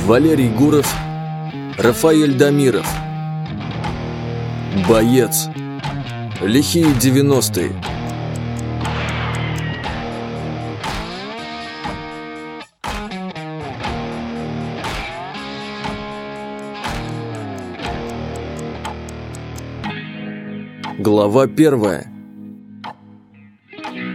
Валерий Гуров, Рафаэль Дамиров. Боец. Лихие 90-е. Глава первая.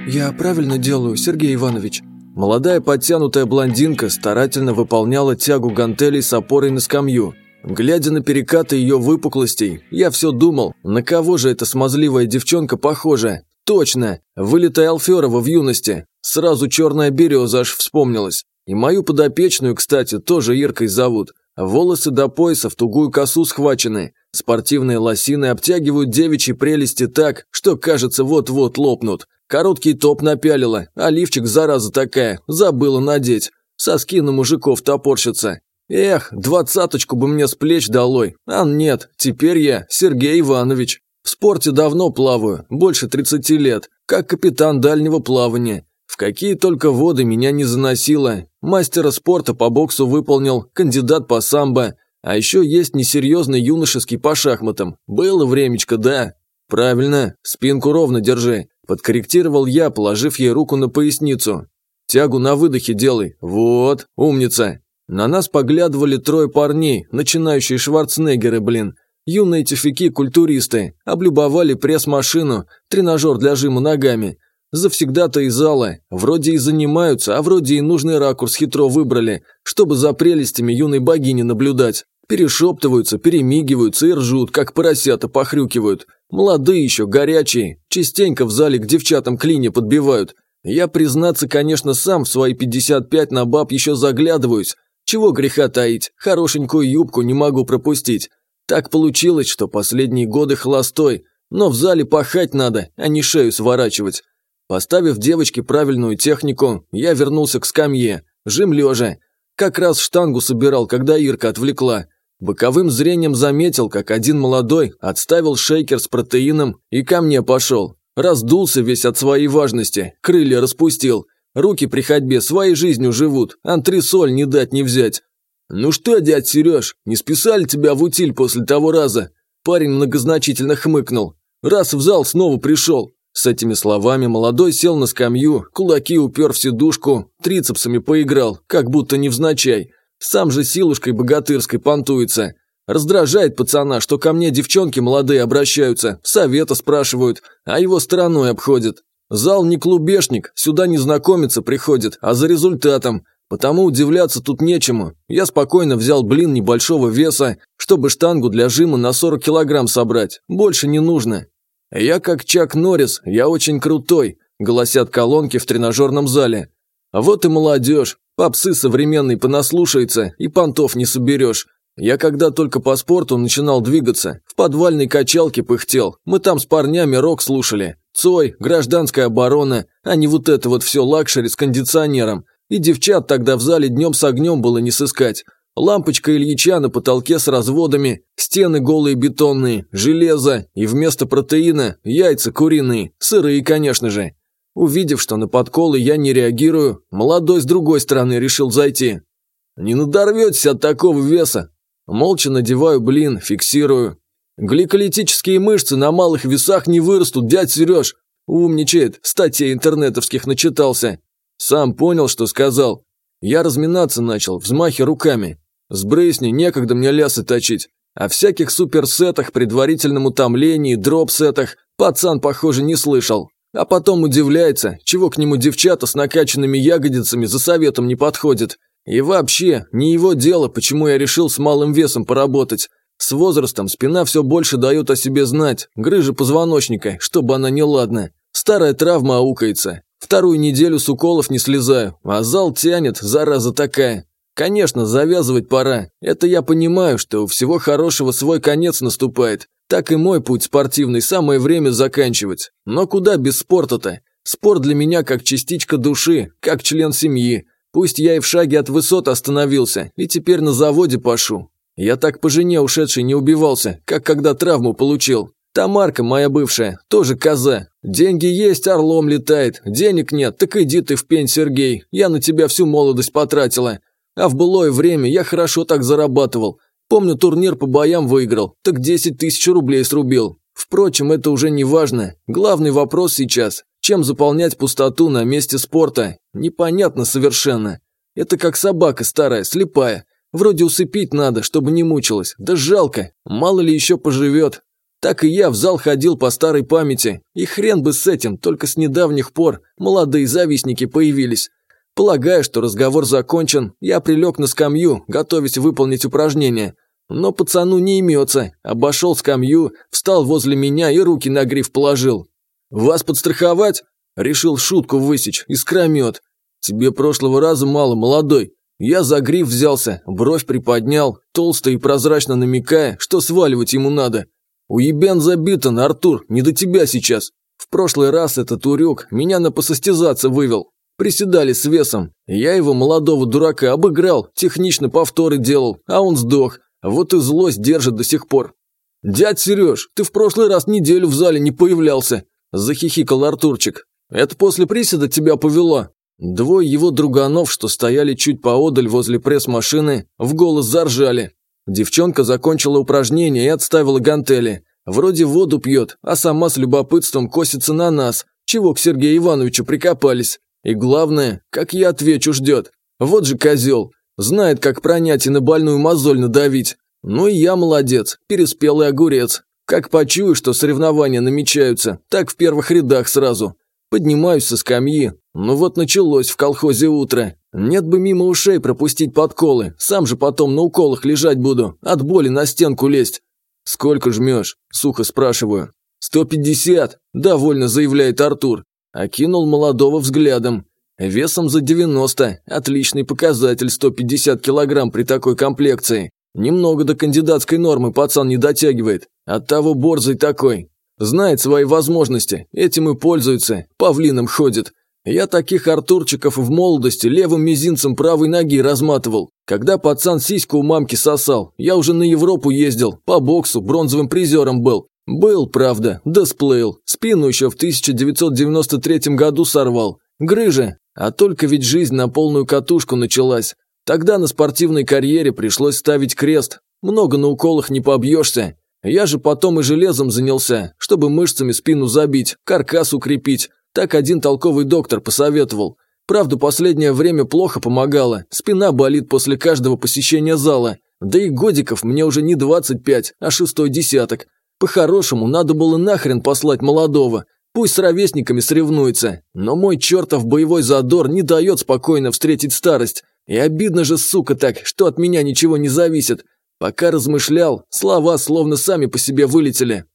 «Я правильно делаю, Сергей Иванович?» Молодая подтянутая блондинка старательно выполняла тягу гантелей с опорой на скамью. Глядя на перекаты ее выпуклостей, я все думал, на кого же эта смазливая девчонка похожа. Точно, вылитая Алферова в юности. Сразу черная береза аж вспомнилась. И мою подопечную, кстати, тоже Иркой зовут. Волосы до пояса в тугую косу схвачены. Спортивные лосины обтягивают девичьи прелести так, что, кажется, вот-вот лопнут. Короткий топ напялила, а лифчик, зараза такая, забыла надеть. Соски на мужиков топорщатся. Эх, двадцаточку бы мне с плеч долой. А нет, теперь я Сергей Иванович. В спорте давно плаваю, больше 30 лет, как капитан дальнего плавания. В какие только воды меня не заносило. Мастера спорта по боксу выполнил, кандидат по самбо. А еще есть несерьезный юношеский по шахматам. Было времечко, да. Правильно, спинку ровно держи. Подкорректировал я, положив ей руку на поясницу. «Тягу на выдохе делай. Вот, умница». На нас поглядывали трое парней, начинающие Шварценеггеры, блин. Юные тюфяки-культуристы. Облюбовали пресс-машину, тренажер для жима ногами. Завсегда-то из зала. Вроде и занимаются, а вроде и нужный ракурс хитро выбрали, чтобы за прелестями юной богини наблюдать. Перешептываются, перемигиваются и ржут, как поросята похрюкивают. Молодые еще, горячие, частенько в зале к девчатам клини подбивают. Я, признаться, конечно, сам в свои 55 на баб еще заглядываюсь. Чего греха таить, хорошенькую юбку не могу пропустить. Так получилось, что последние годы холостой, но в зале пахать надо, а не шею сворачивать. Поставив девочке правильную технику, я вернулся к скамье, жим лежа. Как раз штангу собирал, когда Ирка отвлекла. Боковым зрением заметил, как один молодой отставил шейкер с протеином и ко мне пошел. Раздулся весь от своей важности, крылья распустил. Руки при ходьбе своей жизнью живут, антресоль не дать не взять. «Ну что, дядь Сереж, не списали тебя в утиль после того раза?» Парень многозначительно хмыкнул. «Раз в зал снова пришел». С этими словами молодой сел на скамью, кулаки упер в сидушку, трицепсами поиграл, как будто невзначай. Сам же силушкой богатырской понтуется. Раздражает пацана, что ко мне девчонки молодые обращаются, совета спрашивают, а его стороной обходят. Зал не клубешник, сюда не знакомиться приходит, а за результатом. Потому удивляться тут нечему. Я спокойно взял блин небольшого веса, чтобы штангу для жима на 40 килограмм собрать. Больше не нужно. Я как Чак Норрис, я очень крутой, голосят колонки в тренажерном зале. А вот и молодежь. Попсы современной понаслушается и понтов не соберешь. Я когда только по спорту начинал двигаться, в подвальной качалке пыхтел. Мы там с парнями рок слушали. Цой, гражданская оборона, а не вот это вот все luxury с кондиционером. И девчат тогда в зале днем с огнем было не сыскать. Лампочка Ильича на потолке с разводами, стены голые бетонные, железо и вместо протеина яйца куриные, сырые, конечно же. Увидев, что на подколы я не реагирую, молодой с другой стороны решил зайти. «Не надорветесь от такого веса!» Молча надеваю блин, фиксирую. «Гликолитические мышцы на малых весах не вырастут, дядь Сереж!» Умничает, статей интернетовских начитался. Сам понял, что сказал. Я разминаться начал, взмахи руками. С некогда мне лясы точить. О всяких суперсетах, предварительном утомлении, дроп-сетах пацан, похоже, не слышал. А потом удивляется, чего к нему девчата с накачанными ягодицами за советом не подходят. И вообще, не его дело, почему я решил с малым весом поработать. С возрастом спина все больше дает о себе знать, грыжа позвоночника, чтобы она не ладна. Старая травма аукается. Вторую неделю с уколов не слезаю, а зал тянет, зараза такая. Конечно, завязывать пора. Это я понимаю, что у всего хорошего свой конец наступает. Так и мой путь спортивный самое время заканчивать. Но куда без спорта-то? Спорт для меня как частичка души, как член семьи. Пусть я и в шаге от высот остановился, и теперь на заводе пашу. Я так по жене ушедшей не убивался, как когда травму получил. Тамарка, моя бывшая, тоже коза. Деньги есть, орлом летает. Денег нет, так иди ты в пень, Сергей. Я на тебя всю молодость потратила. А в былое время я хорошо так зарабатывал. Помню, турнир по боям выиграл, так 10 тысяч рублей срубил. Впрочем, это уже не важно. Главный вопрос сейчас – чем заполнять пустоту на месте спорта? Непонятно совершенно. Это как собака старая, слепая. Вроде усыпить надо, чтобы не мучилась. Да жалко, мало ли еще поживет. Так и я в зал ходил по старой памяти. И хрен бы с этим, только с недавних пор молодые завистники появились. Полагая, что разговор закончен, я прилег на скамью, готовясь выполнить упражнение. Но пацану не имется. Обошел скамью, встал возле меня и руки на гриф положил. «Вас подстраховать?» Решил шутку высечь, искромет. «Тебе прошлого раза мало, молодой». Я за гриф взялся, бровь приподнял, толсто и прозрачно намекая, что сваливать ему надо. «Уебен забитан, Артур, не до тебя сейчас. В прошлый раз этот урюк меня на посостязаться вывел. Приседали с весом. Я его, молодого дурака, обыграл, технично повторы делал, а он сдох. Вот и злость держит до сих пор. «Дядь Сереж, ты в прошлый раз неделю в зале не появлялся», – захихикал Артурчик. «Это после приседа тебя повело?» Двое его друганов, что стояли чуть поодаль возле пресс-машины, в голос заржали. Девчонка закончила упражнение и отставила гантели. Вроде воду пьет, а сама с любопытством косится на нас, чего к Сергею Ивановичу прикопались. И главное, как я отвечу, ждет. Вот же козел. Знает, как пронять и на больную мозоль надавить. Ну и я молодец, переспелый огурец. Как почую, что соревнования намечаются, так в первых рядах сразу. Поднимаюсь со скамьи. Ну вот началось в колхозе утро. Нет бы мимо ушей пропустить подколы. Сам же потом на уколах лежать буду. От боли на стенку лезть. «Сколько жмешь?» – сухо спрашиваю. «Сто пятьдесят», – довольно заявляет Артур. Окинул молодого взглядом. Весом за 90. Отличный показатель 150 килограмм при такой комплекции. Немного до кандидатской нормы пацан не дотягивает. Оттого борзый такой. Знает свои возможности, этим и пользуется, павлином ходит. Я таких Артурчиков в молодости левым мизинцем правой ноги разматывал. Когда пацан сиську у мамки сосал, я уже на Европу ездил, по боксу, бронзовым призером был. Был, правда, да сплейл. Спину еще в 1993 году сорвал. Грыжа. А только ведь жизнь на полную катушку началась. Тогда на спортивной карьере пришлось ставить крест. Много на уколах не побьешься. Я же потом и железом занялся, чтобы мышцами спину забить, каркас укрепить. Так один толковый доктор посоветовал. Правда, последнее время плохо помогало. Спина болит после каждого посещения зала. Да и годиков мне уже не 25, а шестой десяток. По-хорошему, надо было нахрен послать молодого. Пусть с ровесниками соревнуется. Но мой чертов боевой задор не дает спокойно встретить старость. И обидно же, сука, так, что от меня ничего не зависит. Пока размышлял, слова словно сами по себе вылетели.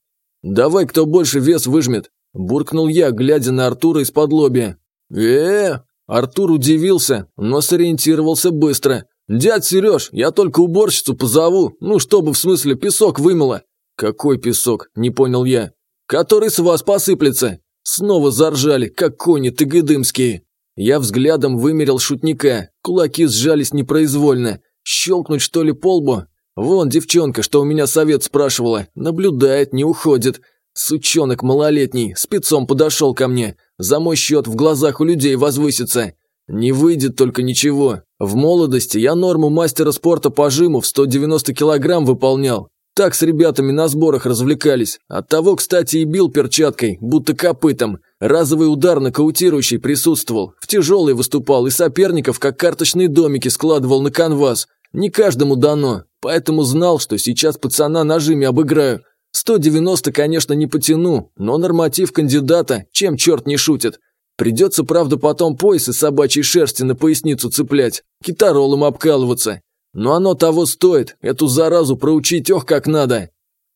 «Давай, кто больше вес выжмет», – буркнул я, глядя на Артура из-под лобья. э Артур удивился, но сориентировался быстро. «Дядь Сереж, я только уборщицу позову, ну, чтобы в смысле песок вымыло». «Какой песок?» – не понял я. «Который с вас посыплется». Снова заржали, как кони тыгыдымские. Я взглядом вымерил шутника, кулаки сжались непроизвольно. Щелкнуть что ли по лбу? Вон девчонка, что у меня совет спрашивала, наблюдает, не уходит. Сучонок малолетний, спецом подошел ко мне. За мой счет в глазах у людей возвысится. Не выйдет только ничего. В молодости я норму мастера спорта по жиму в 190 килограмм выполнял. Так с ребятами на сборах развлекались. Оттого, кстати, и бил перчаткой, будто копытом. Разовый удар нокаутирующий присутствовал. В тяжелый выступал и соперников, как карточные домики, складывал на канвас. Не каждому дано. Поэтому знал, что сейчас пацана нажиме обыграю. 190, конечно, не потяну, но норматив кандидата, чем черт не шутит. Придется, правда, потом пояс из собачьей шерсти на поясницу цеплять, китаролом обкалываться. Но оно того стоит, эту заразу проучить ох как надо.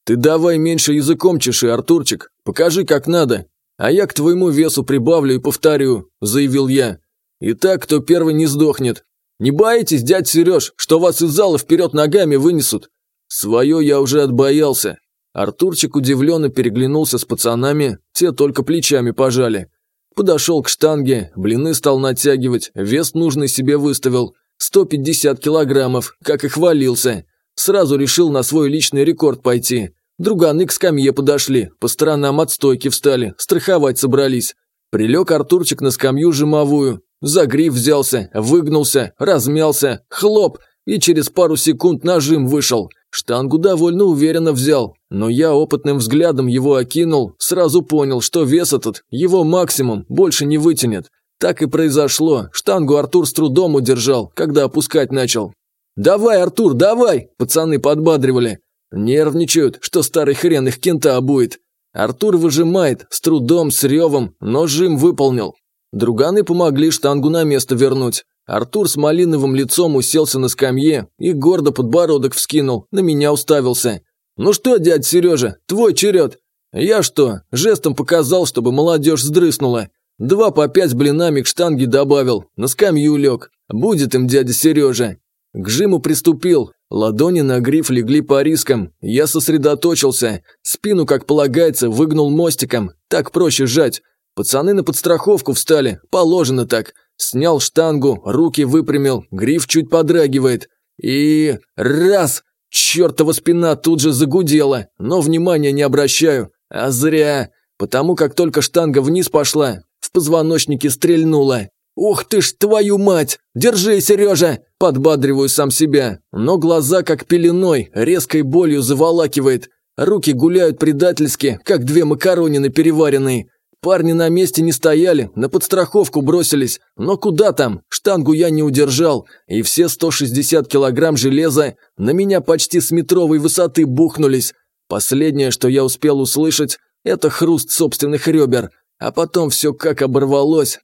Ты давай меньше языком чеши, Артурчик, покажи как надо. А я к твоему весу прибавлю и повторю, заявил я. И так, кто первый не сдохнет. Не боитесь, дядь Сереж, что вас из зала вперед ногами вынесут? Свое я уже отбоялся. Артурчик удивленно переглянулся с пацанами, те только плечами пожали. Подошел к штанге, блины стал натягивать, вес нужный себе выставил. 150 килограммов, как и хвалился. Сразу решил на свой личный рекорд пойти. Друганы к скамье подошли, по сторонам от стойки встали, страховать собрались. Прилег Артурчик на скамью жимовую, За гриф взялся, выгнулся, размялся, хлоп, и через пару секунд нажим вышел. Штангу довольно уверенно взял, но я опытным взглядом его окинул, сразу понял, что вес этот, его максимум, больше не вытянет. Так и произошло, штангу Артур с трудом удержал, когда опускать начал. «Давай, Артур, давай!» – пацаны подбадривали. Нервничают, что старый хрен их кента обует. Артур выжимает, с трудом, с ревом, но жим выполнил. Друганы помогли штангу на место вернуть. Артур с малиновым лицом уселся на скамье и гордо подбородок вскинул, на меня уставился. «Ну что, дядь Сережа, твой черед!» «Я что, жестом показал, чтобы молодежь сдрыснула. Два по пять блинами к штанге добавил, на скамью лег. Будет им дядя Сережа». К жиму приступил, ладони на гриф легли по рискам. Я сосредоточился, спину, как полагается, выгнул мостиком, так проще сжать. Пацаны на подстраховку встали, положено так. Снял штангу, руки выпрямил, гриф чуть подрагивает. И... раз! Чертова спина тут же загудела, но внимания не обращаю. А зря. Потому как только штанга вниз пошла, в позвоночнике стрельнула. «Ух ты ж, твою мать! Держи, Сережа!» Подбадриваю сам себя, но глаза как пеленой, резкой болью заволакивает. Руки гуляют предательски, как две макаронины переваренные. Парни на месте не стояли, на подстраховку бросились. Но куда там? Штангу я не удержал, и все 160 килограмм железа на меня почти с метровой высоты бухнулись. Последнее, что я успел услышать, это хруст собственных ребер. А потом все как оборвалось.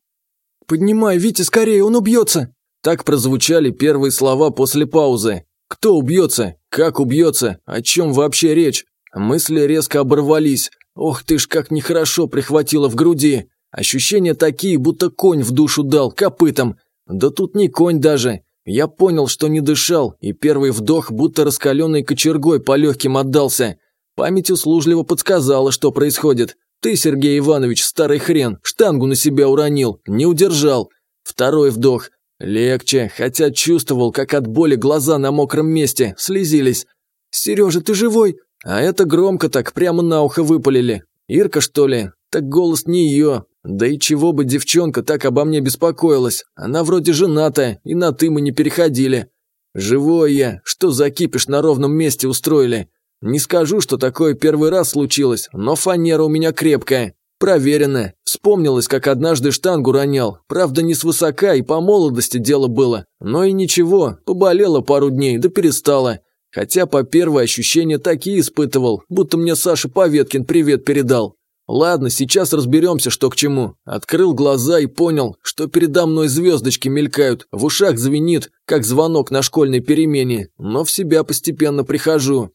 «Поднимай, Витя, скорее, он убьется!» Так прозвучали первые слова после паузы. Кто убьется? Как убьется? О чем вообще речь? Мысли резко оборвались. Ох ты ж, как нехорошо прихватило в груди. Ощущения такие, будто конь в душу дал, копытом. Да тут не конь даже. Я понял, что не дышал, и первый вдох будто раскаленной кочергой по легким отдался. Память услужливо подсказала, что происходит. Ты, Сергей Иванович, старый хрен, штангу на себя уронил, не удержал. Второй вдох. Легче, хотя чувствовал, как от боли глаза на мокром месте слезились. «Сережа, ты живой?» А это громко так прямо на ухо выпалили. Ирка, что ли? Так голос не ее. Да и чего бы девчонка так обо мне беспокоилась? Она вроде женатая, и на «ты» мы не переходили. Живой я, что за кипиш на ровном месте устроили? Не скажу, что такое первый раз случилось, но фанера у меня крепкая. Проверенная. Вспомнилось, как однажды штангу ронял. Правда, не свысока и по молодости дело было. Но и ничего, поболела пару дней, да перестала. Хотя по первое ощущение такие испытывал, будто мне Саша Поветкин привет передал. Ладно, сейчас разберемся, что к чему. Открыл глаза и понял, что передо мной звездочки мелькают, в ушах звенит, как звонок на школьной перемене, но в себя постепенно прихожу.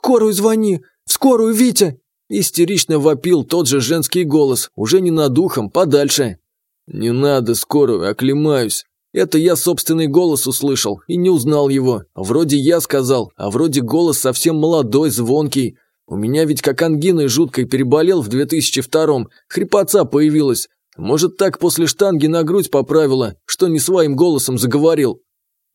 «В скорую звони! В скорую, Витя!» Истерично вопил тот же женский голос, уже не над ухом, подальше. «Не надо скорую, оклемаюсь. Это я собственный голос услышал и не узнал его. Вроде я сказал, а вроде голос совсем молодой, звонкий. У меня ведь как ангиной жуткой переболел в 2002-м, хрипотца появилась. Может так после штанги на грудь поправила, что не своим голосом заговорил.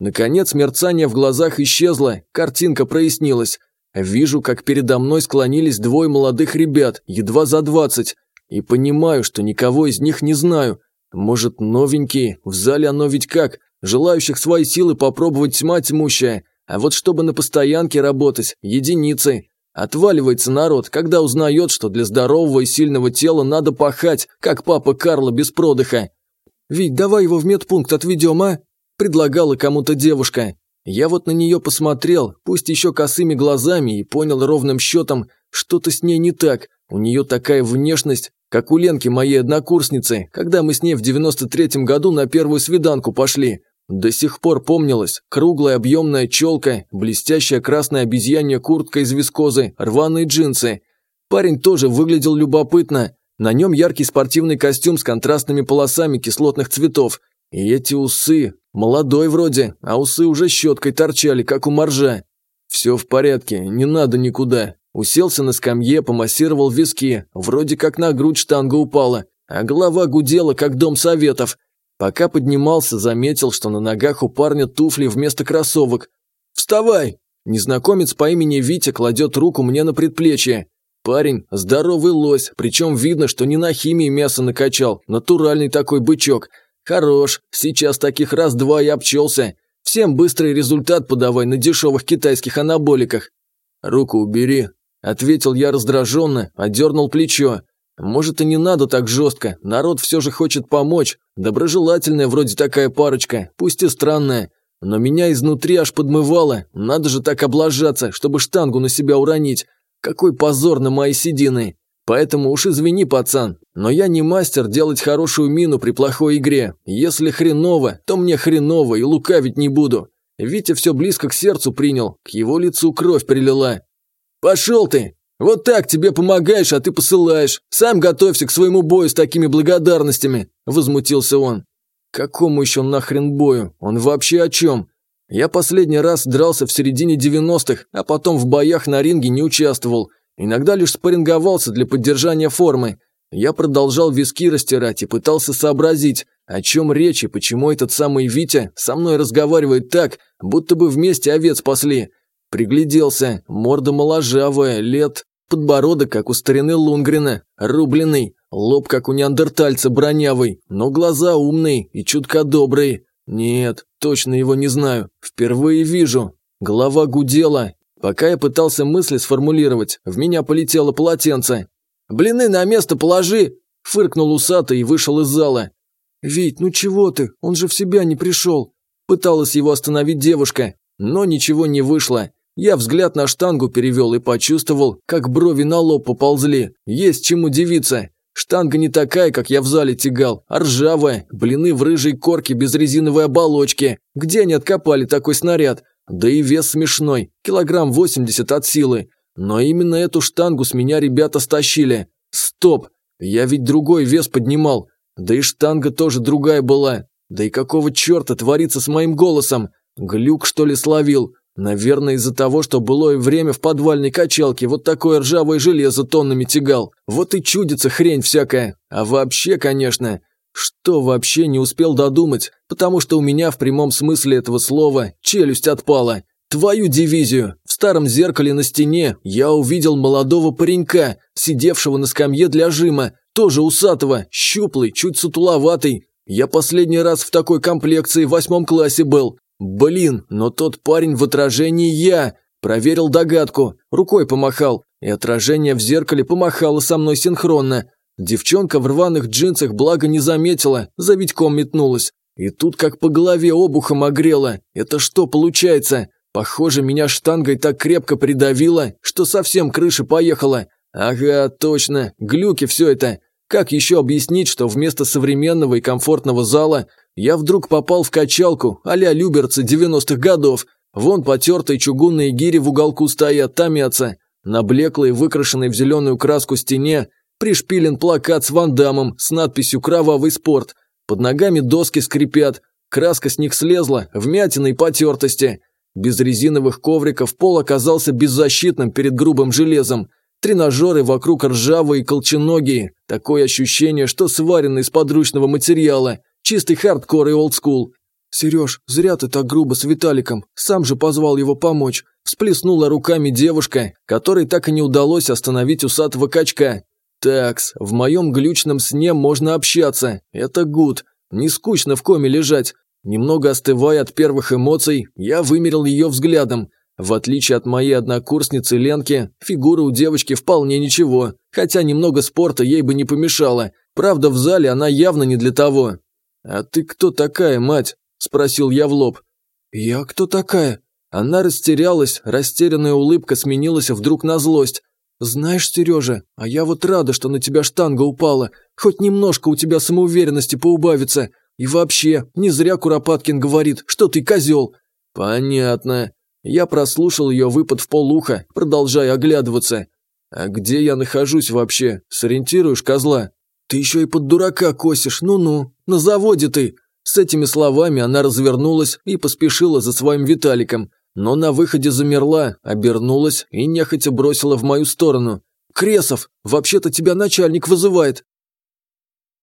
Наконец мерцание в глазах исчезло, картинка прояснилась. Вижу, как передо мной склонились двое молодых ребят, едва за двадцать, и понимаю, что никого из них не знаю, может, новенькие? В зале оно ведь как? Желающих свои силы попробовать тьма тьмущая. А вот чтобы на постоянке работать, единицы. Отваливается народ, когда узнает, что для здорового и сильного тела надо пахать, как папа Карла без продыха. «Вить, давай его в медпункт отведем, а?» Предлагала кому-то девушка. Я вот на нее посмотрел, пусть еще косыми глазами, и понял ровным счетом, что-то с ней не так. У нее такая внешность, как у Ленки, моей однокурсницы, когда мы с ней в 93-м году на первую свиданку пошли. До сих пор помнилось. Круглая объемная челка, блестящая красная обезьянья куртка из вискозы, рваные джинсы. Парень тоже выглядел любопытно. На нем яркий спортивный костюм с контрастными полосами кислотных цветов. И эти усы. Молодой вроде, а усы уже щеткой торчали, как у моржа. Все в порядке, не надо никуда. Уселся на скамье, помассировал виски, вроде как на грудь штанга упала, а голова гудела, как дом советов. Пока поднимался, заметил, что на ногах у парня туфли вместо кроссовок. «Вставай!» Незнакомец по имени Витя кладет руку мне на предплечье. Парень – здоровый лось, причем видно, что не на химии мясо накачал, натуральный такой бычок. Хорош, сейчас таких раз-два и обчелся. Всем быстрый результат подавай на дешевых китайских анаболиках. Руку убери, ответил я раздраженно, одернул плечо. Может и не надо так жестко, народ все же хочет помочь. Доброжелательная вроде такая парочка, пусть и странная. Но меня изнутри аж подмывало, надо же так облажаться, чтобы штангу на себя уронить. Какой позор на мои седины. Поэтому уж извини, пацан, но я не мастер делать хорошую мину при плохой игре. Если хреново, то мне хреново и лукавить не буду. Витя все близко к сердцу принял, к его лицу кровь прилила. «Пошел ты! Вот так тебе помогаешь, а ты посылаешь. Сам готовься к своему бою с такими благодарностями!» – возмутился он. «Какому еще нахрен бою? Он вообще о чем? Я последний раз дрался в середине 90-х, а потом в боях на ринге не участвовал. Иногда лишь спарринговался для поддержания формы. Я продолжал виски растирать и пытался сообразить, о чем речь и почему этот самый Витя со мной разговаривает так, будто бы вместе овец пасли. Пригляделся, морда моложавая, лет, подбородок, как у старины Лунгрена, рубленый, лоб, как у неандертальца, бронявый, но глаза умные и чутко добрые. Нет, точно его не знаю, впервые вижу. Голова гудела, Пока я пытался мысли сформулировать, в меня полетело полотенце. «Блины на место положи!» – фыркнул усатый и вышел из зала. «Вить, ну чего ты? Он же в себя не пришел!» Пыталась его остановить девушка, но ничего не вышло. Я взгляд на штангу перевел и почувствовал, как брови на лоб поползли. Есть чем удивиться. Штанга не такая, как я в зале тягал, а ржавая, блины в рыжей корке без резиновой оболочки. Где они откопали такой снаряд? Да и вес смешной, килограмм 80 от силы. Но именно эту штангу с меня ребята стащили. Стоп, я ведь другой вес поднимал. Да и штанга тоже другая была. Да и какого черта творится с моим голосом? Глюк, что ли, словил? Наверное, из-за того, что былое время в подвальной качалке вот такое ржавое железо тоннами тягал. Вот и чудится хрень всякая. А вообще, конечно, что вообще не успел додумать, потому что у меня в прямом смысле этого слова челюсть отпала. Твою дивизию! Старом зеркале на стене я увидел молодого паренька, сидевшего на скамье для жима, тоже усатого, щуплый, чуть сутуловатый. Я последний раз в такой комплекции в восьмом классе был. Блин, но тот парень в отражении я. Проверил догадку, рукой помахал, и отражение в зеркале помахало со мной синхронно. Девчонка в рваных джинсах благо не заметила, за Витьком метнулась. И тут как по голове обухом огрела. Это что получается? Похоже, меня штангой так крепко придавило, что совсем крыша поехала. Ага, точно, глюки все это. Как еще объяснить, что вместо современного и комфортного зала я вдруг попал в качалку а-ля люберцы 90-х годов? Вон потертые чугунные гири в уголку стоят, томятся. На блеклой, выкрашенной в зеленую краску стене Пришпилен плакат с вандамом с надписью «Кровавый спорт». Под ногами доски скрипят. Краска с них слезла, вмятины и потертости. Без резиновых ковриков пол оказался беззащитным перед грубым железом. Тренажеры вокруг ржавые и колченогие. Такое ощущение, что сварены из подручного материала. Чистый хардкор и олдскул. «Сереж, зря ты так грубо с Виталиком. Сам же позвал его помочь». Всплеснула руками девушка, которой так и не удалось остановить усатого качка. Такс, в моем глючном сне можно общаться. Это гуд. Не скучно в коме лежать. Немного остывая от первых эмоций, я вымерил ее взглядом. В отличие от моей однокурсницы Ленки, фигура у девочки вполне ничего, хотя немного спорта ей бы не помешало. Правда, в зале она явно не для того. «А ты кто такая, мать?» – спросил я в лоб. «Я кто такая?» Она растерялась, растерянная улыбка сменилась вдруг на злость. «Знаешь, Сережа, а я вот рада, что на тебя штанга упала. Хоть немножко у тебя самоуверенности поубавится. И вообще, не зря Куропаткин говорит, что ты козел». «Понятно». Я прослушал ее выпад в полуха, продолжая оглядываться. «А где я нахожусь вообще? Сориентируешь, козла?» «Ты еще и под дурака косишь, ну-ну. На заводе ты». С этими словами она развернулась и поспешила за своим Виталиком но на выходе замерла, обернулась и нехотя бросила в мою сторону. «Кресов, вообще-то тебя начальник вызывает!»